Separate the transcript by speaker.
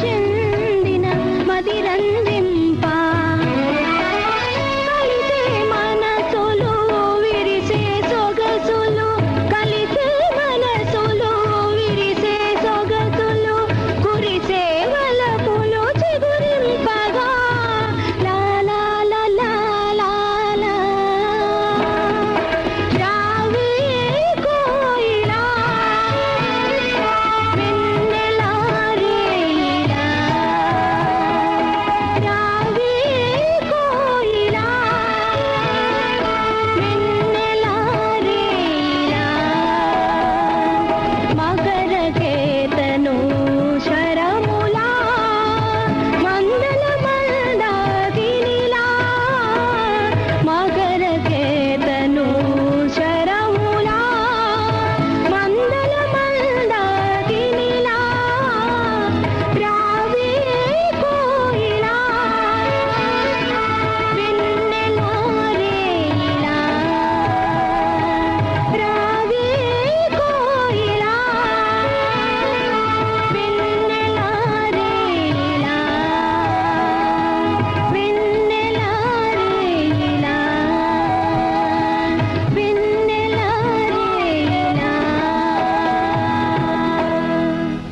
Speaker 1: చెందిన మదిరంది